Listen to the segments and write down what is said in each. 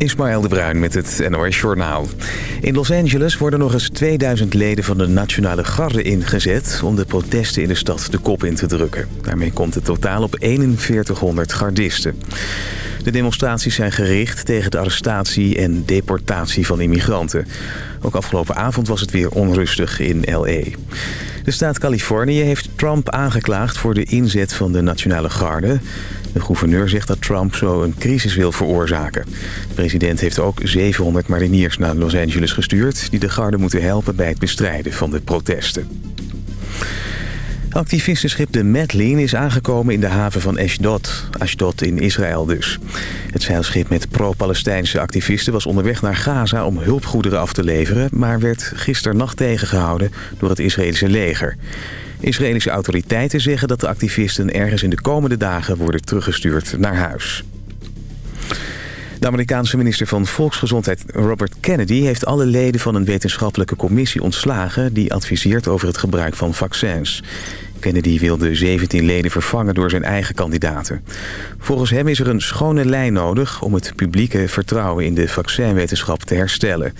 Ismaël de Bruin met het NOS Journaal. In Los Angeles worden nog eens 2000 leden van de Nationale Garde ingezet... om de protesten in de stad de kop in te drukken. Daarmee komt het totaal op 4100 gardisten. De demonstraties zijn gericht tegen de arrestatie en deportatie van immigranten. Ook afgelopen avond was het weer onrustig in L.A. De staat Californië heeft Trump aangeklaagd voor de inzet van de Nationale Garde. De gouverneur zegt dat Trump zo een crisis wil veroorzaken. De president heeft ook 700 mariniers naar Los Angeles gestuurd... die de garde moeten helpen bij het bestrijden van de protesten. Activistenschip de Medlin is aangekomen in de haven van Ashdod. Ashdod in Israël dus. Het zeilschip met pro-Palestijnse activisten was onderweg naar Gaza om hulpgoederen af te leveren... maar werd gisternacht tegengehouden door het Israëlische leger. Israëlische autoriteiten zeggen dat de activisten ergens in de komende dagen worden teruggestuurd naar huis. De Amerikaanse minister van Volksgezondheid Robert Kennedy... heeft alle leden van een wetenschappelijke commissie ontslagen... die adviseert over het gebruik van vaccins. Kennedy wilde 17 leden vervangen door zijn eigen kandidaten. Volgens hem is er een schone lijn nodig... om het publieke vertrouwen in de vaccinwetenschap te herstellen.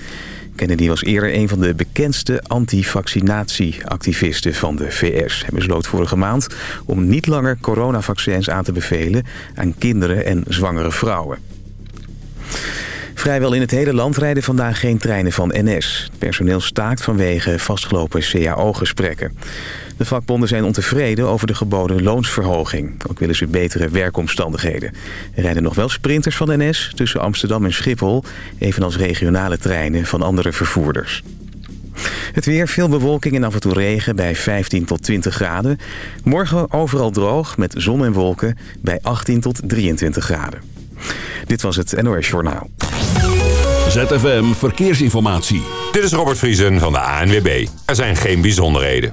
Kennedy was eerder een van de bekendste anti-vaccinatieactivisten van de VS. Hij besloot vorige maand om niet langer coronavaccins aan te bevelen... aan kinderen en zwangere vrouwen. Vrijwel in het hele land rijden vandaag geen treinen van NS. Het personeel staakt vanwege vastgelopen CAO-gesprekken. De vakbonden zijn ontevreden over de geboden loonsverhoging. Ook willen ze betere werkomstandigheden. Er rijden nog wel sprinters van NS tussen Amsterdam en Schiphol... evenals regionale treinen van andere vervoerders. Het weer, veel bewolking en af en toe regen bij 15 tot 20 graden. Morgen overal droog met zon en wolken bij 18 tot 23 graden. Dit was het NOS Journaal. ZFM Verkeersinformatie. Dit is Robert Vriesen van de ANWB. Er zijn geen bijzonderheden.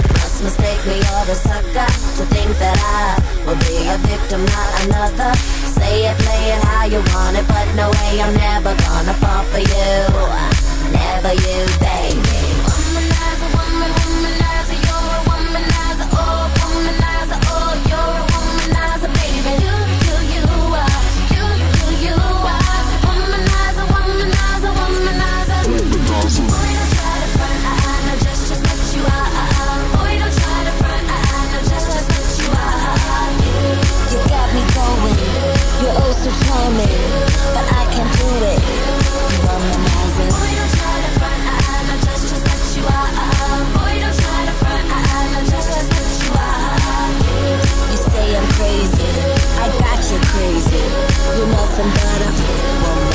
Mistake me or a sucker to think that I will be a victim, not another. Say it, play it how you want it, but no way I'm never gonna fall for you. Never you, baby. You're nothing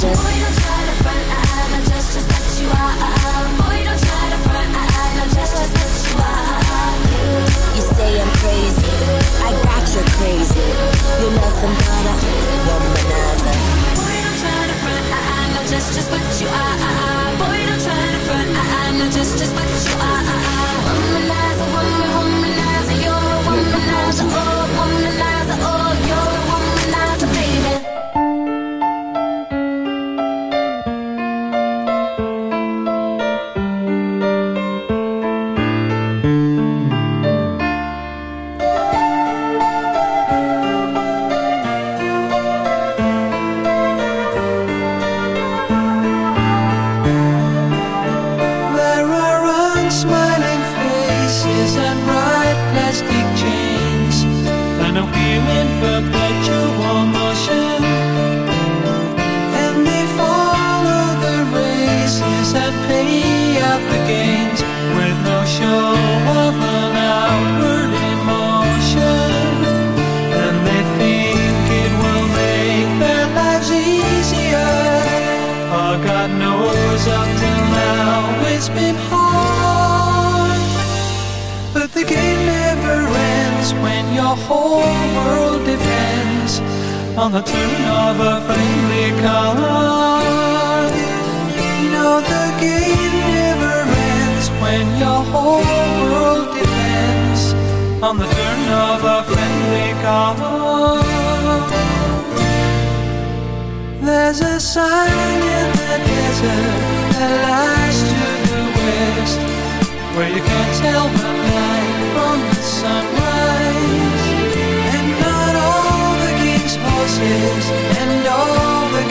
just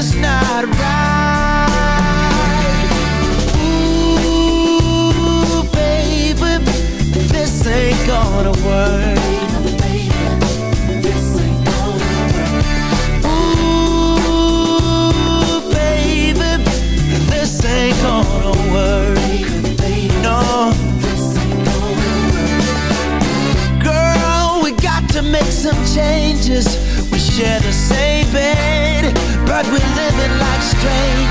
just not right. Ooh, baby, this ain't gonna work. Ooh, baby, this ain't gonna work. No. Girl, we got to make some changes. We share the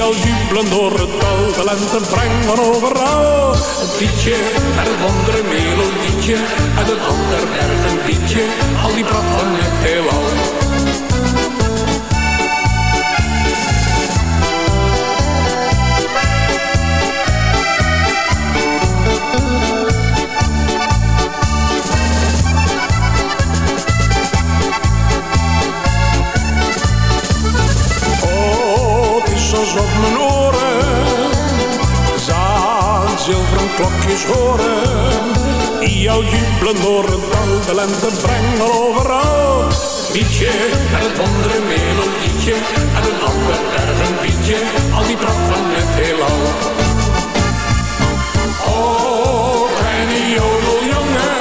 Al jubelen door het dal, de lente brengen overal. Het liedje en het wondere melodietje, en het ander bergen liedje, al die pracht van het heelal. Klokjes horen. Die jou jubelen door het dal. De lente brengen overal. Liedje en het andere melodietje. En een ander erg. Al die pracht van het heelal. Oh, kleine jodeljongen.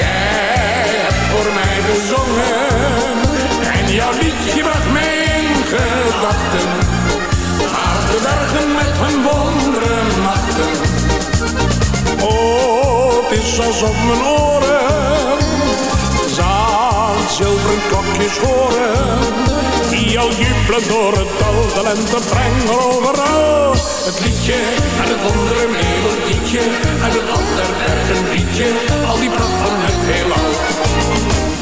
Jij hebt voor mij gezongen. En jouw liedje bracht mij gedachten. Naar de bergen met hun wonderen Is alsof mijn oren zaan zilveren klokjes horen. Die al jubelen door het dal, de lente brengen overal. Het liedje en het wondere melodietje en het ander een liedje. Al die pracht van het heelal.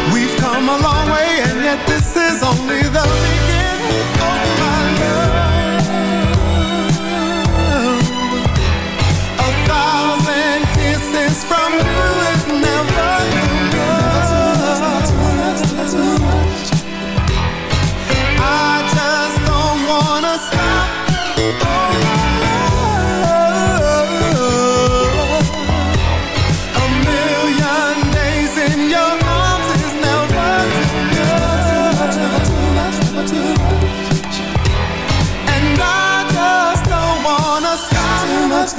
Come a long way, and yet this is only the beginning. Oh, my love. A thousand kisses from you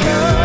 Love.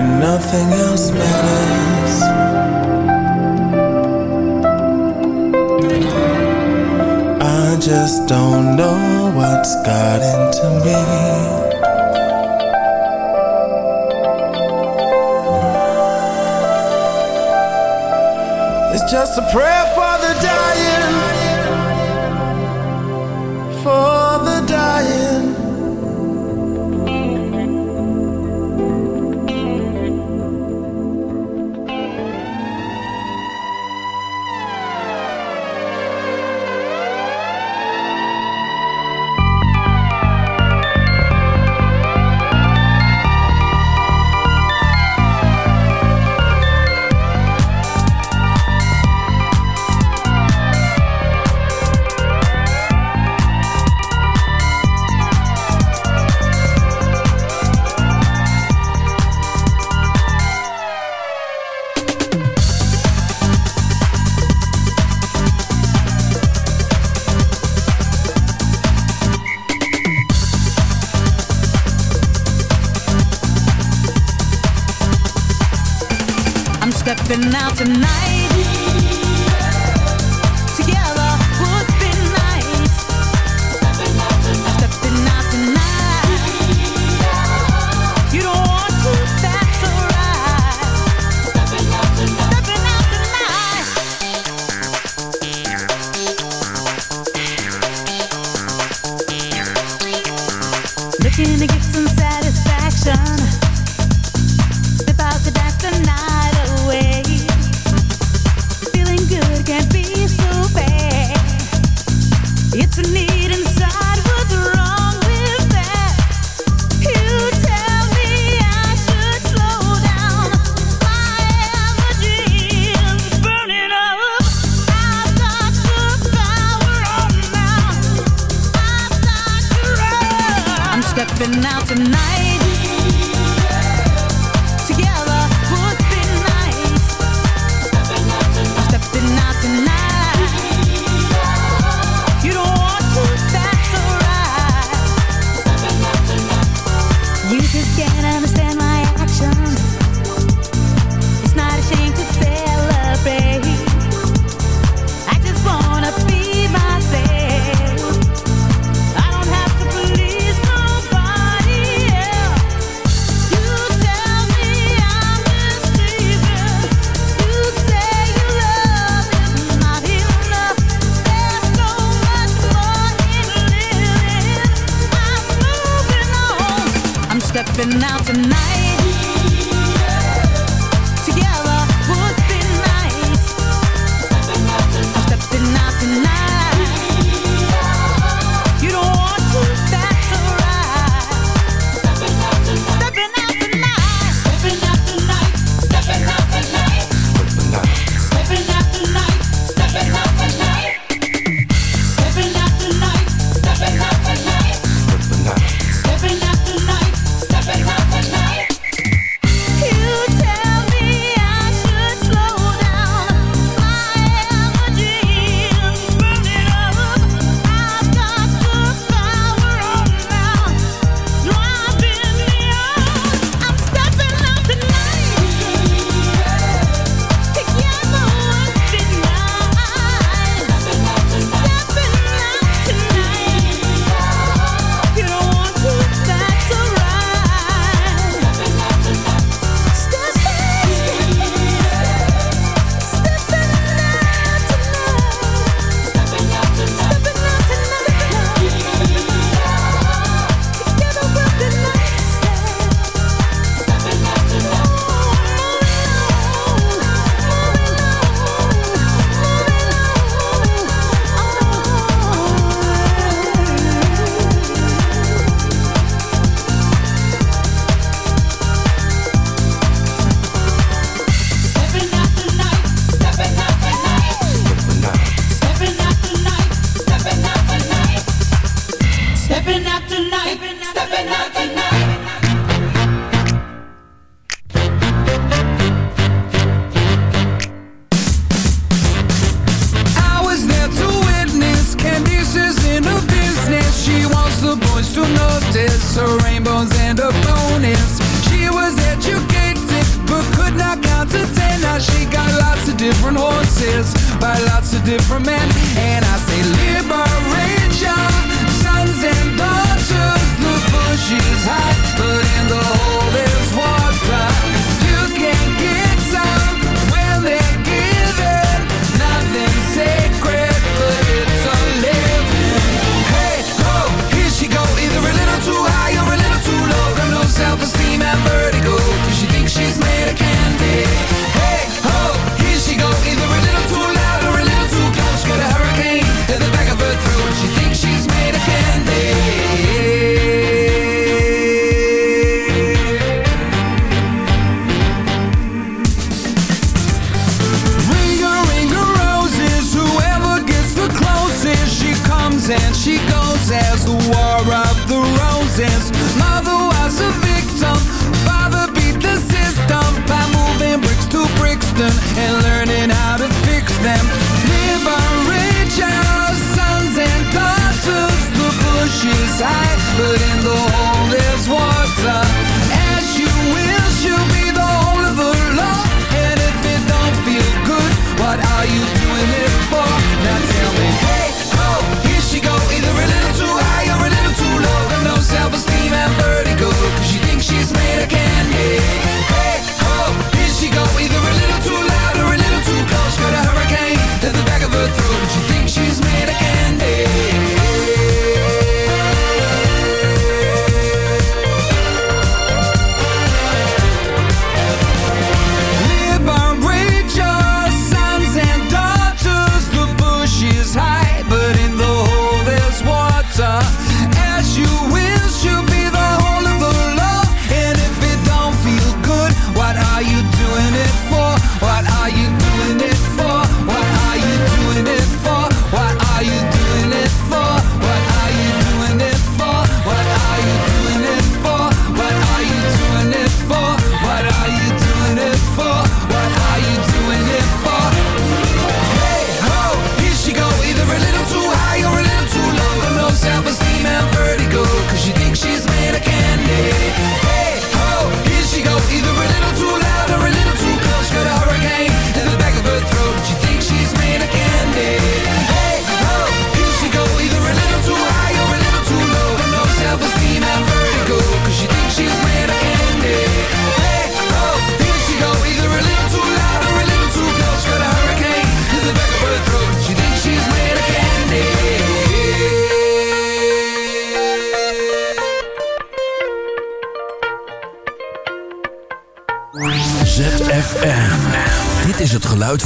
when nothing else matters. I just don't know what's got into me. It's just a prayer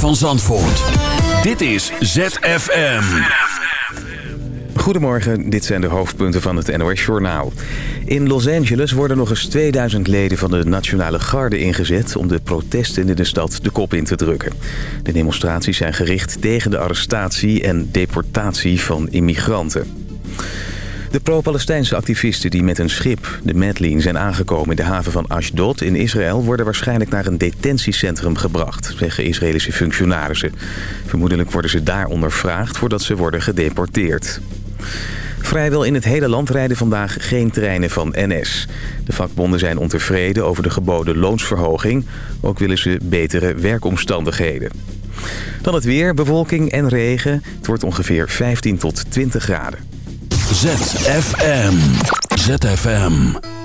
van Zandvoort. Dit is ZFM. Goedemorgen, dit zijn de hoofdpunten van het NOS-journaal. In Los Angeles worden nog eens 2000 leden van de Nationale Garde ingezet... om de protesten in de stad de kop in te drukken. De demonstraties zijn gericht tegen de arrestatie en deportatie van immigranten. De pro-Palestijnse activisten die met een schip, de Medlin, zijn aangekomen in de haven van Ashdod in Israël... worden waarschijnlijk naar een detentiecentrum gebracht, zeggen Israëlische functionarissen. Vermoedelijk worden ze daar ondervraagd voordat ze worden gedeporteerd. Vrijwel in het hele land rijden vandaag geen treinen van NS. De vakbonden zijn ontevreden over de geboden loonsverhoging. Ook willen ze betere werkomstandigheden. Dan het weer, bewolking en regen. Het wordt ongeveer 15 tot 20 graden. ZFM. ZFM.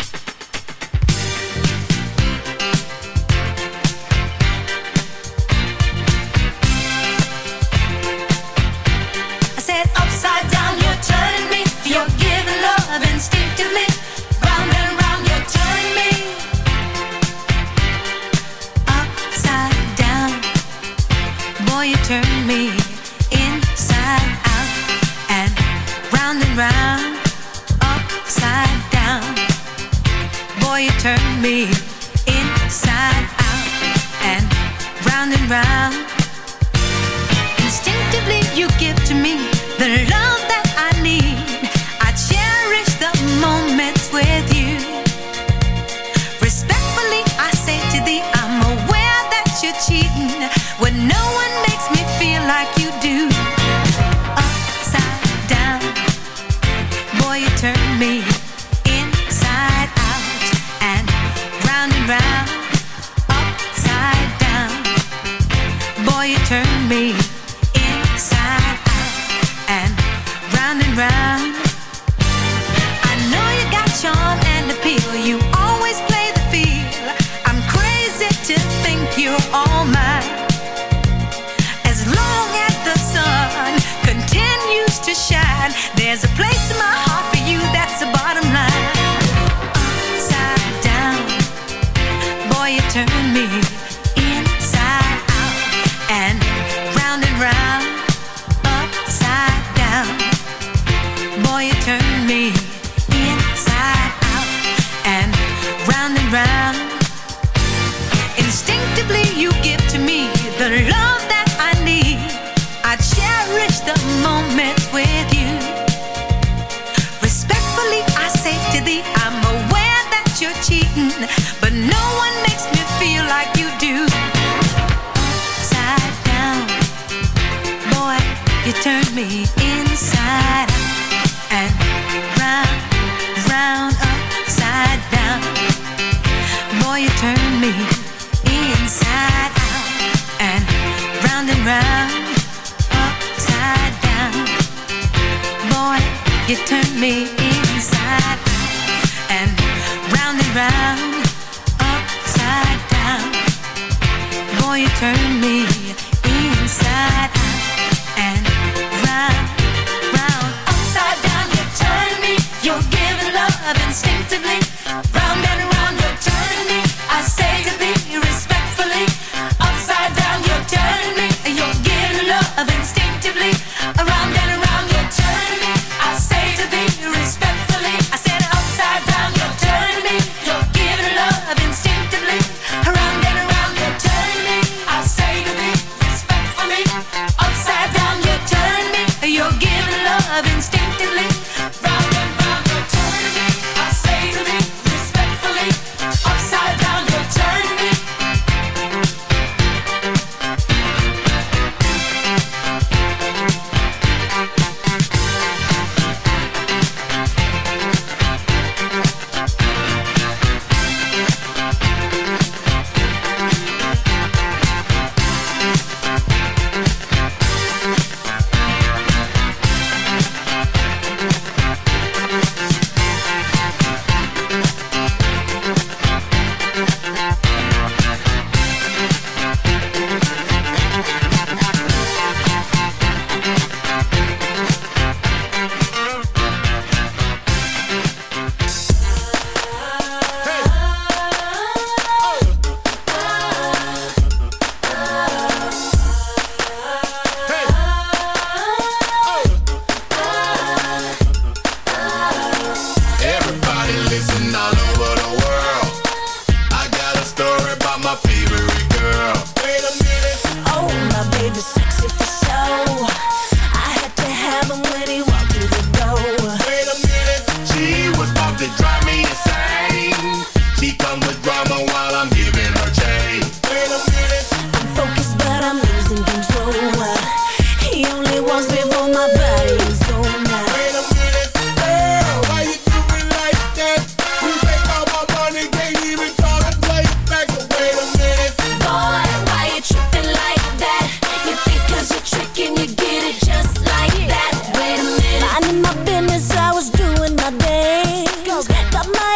Upside down, you turn me. You're giving love instinctively.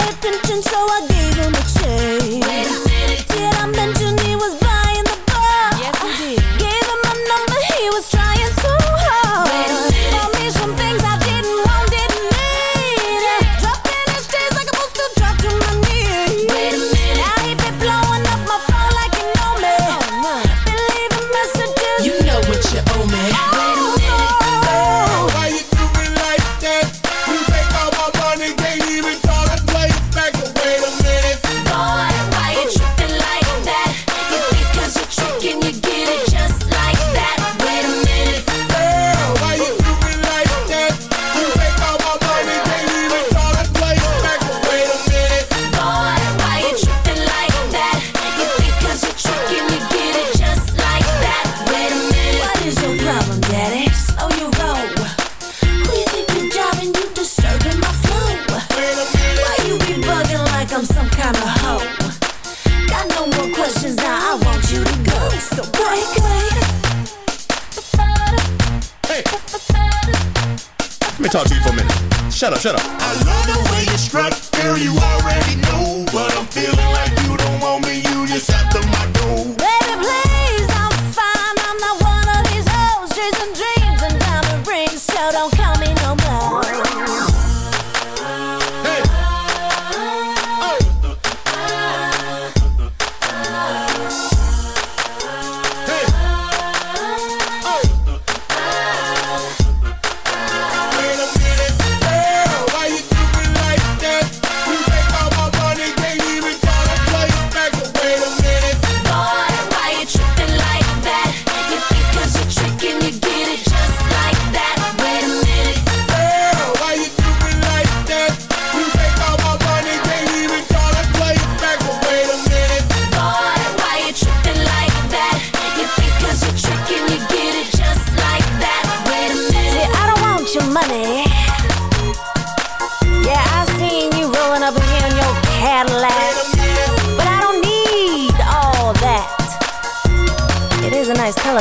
repentant, so I gave him a chance. Did I mention he was? shut up, shut up.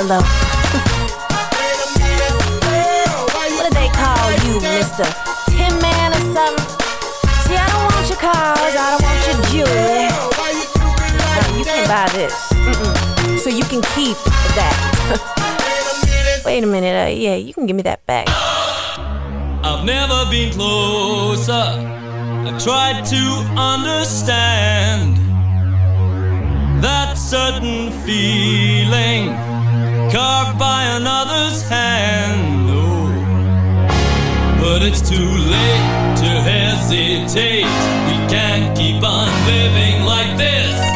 Hello. what do they call you, Mr. Tin Man or something? See, I don't want your cars, I don't want your jewelry. No, you can buy this. Mm -mm. So you can keep that. Wait a minute, uh, yeah, you can give me that back. I've never been closer. I tried to understand that certain feeling carved by another's hand. Oh. But it's too late to hesitate. We can't keep on living like this.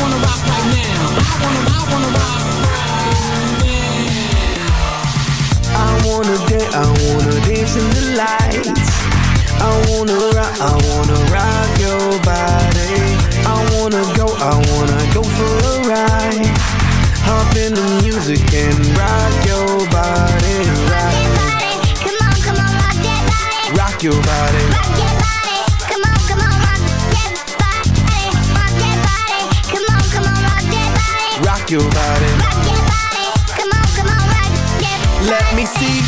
wanna rock right now. I wanna, I wanna rock.